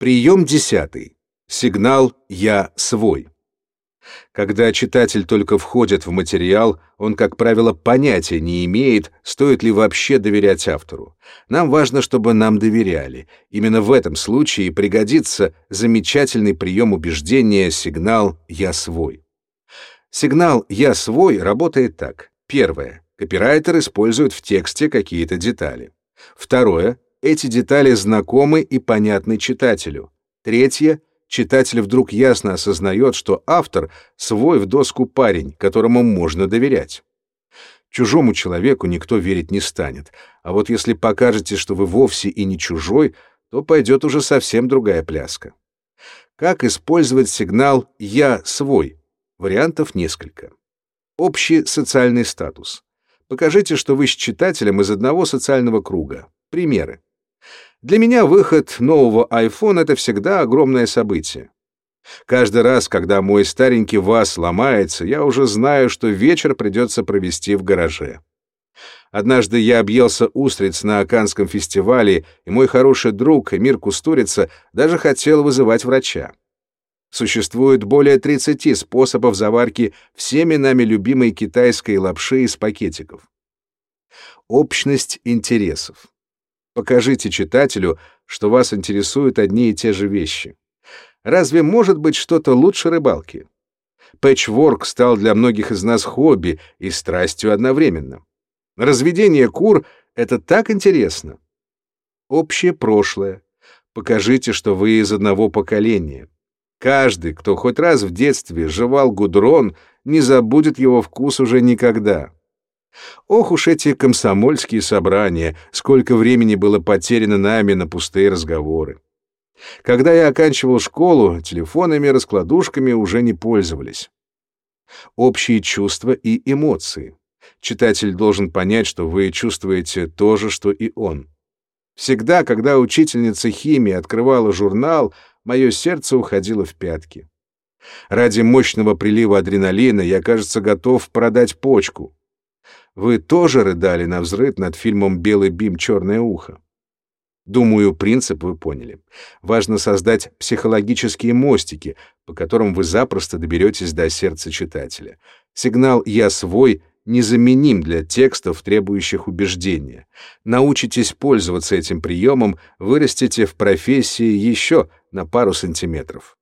Прием десятый. Сигнал «Я свой». Когда читатель только входит в материал, он, как правило, понятия не имеет, стоит ли вообще доверять автору. Нам важно, чтобы нам доверяли. Именно в этом случае пригодится замечательный прием убеждения сигнал «Я свой». Сигнал «Я свой» работает так. Первое. Копирайтер использует в тексте какие-то детали. Второе. Эти детали знакомы и понятны читателю. Третье читатель вдруг ясно осознает, что автор — свой в доску парень, которому можно доверять. Чужому человеку никто верить не станет, а вот если покажете, что вы вовсе и не чужой, то пойдет уже совсем другая пляска. Как использовать сигнал «я свой»? Вариантов несколько. Общий социальный статус. Покажите, что вы с читателем из одного социального круга. Примеры. Для меня выход нового iPhone — это всегда огромное событие. Каждый раз, когда мой старенький ВАЗ ломается, я уже знаю, что вечер придется провести в гараже. Однажды я объелся устриц на Аканском фестивале, и мой хороший друг Эмир Кустурица даже хотел вызывать врача. Существует более 30 способов заварки всеми нами любимой китайской лапши из пакетиков. Общность интересов. Покажите читателю, что вас интересуют одни и те же вещи. Разве может быть что-то лучше рыбалки? Пэтчворк стал для многих из нас хобби и страстью одновременно. Разведение кур — это так интересно. Общее прошлое. Покажите, что вы из одного поколения. Каждый, кто хоть раз в детстве жевал гудрон, не забудет его вкус уже никогда. Ох уж эти комсомольские собрания, сколько времени было потеряно нами на пустые разговоры. Когда я оканчивал школу, телефонами, раскладушками уже не пользовались. Общие чувства и эмоции. Читатель должен понять, что вы чувствуете то же, что и он. Всегда, когда учительница химии открывала журнал, мое сердце уходило в пятки. Ради мощного прилива адреналина я, кажется, готов продать почку. Вы тоже рыдали на взрыв над фильмом «Белый бим. Черное ухо». Думаю, принцип вы поняли. Важно создать психологические мостики, по которым вы запросто доберетесь до сердца читателя. Сигнал «Я свой» незаменим для текстов, требующих убеждения. Научитесь пользоваться этим приемом, вырастете в профессии еще на пару сантиметров.